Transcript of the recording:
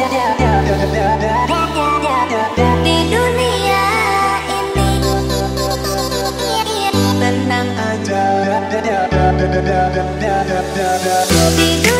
Di dunia ini Tenang aja Di dunia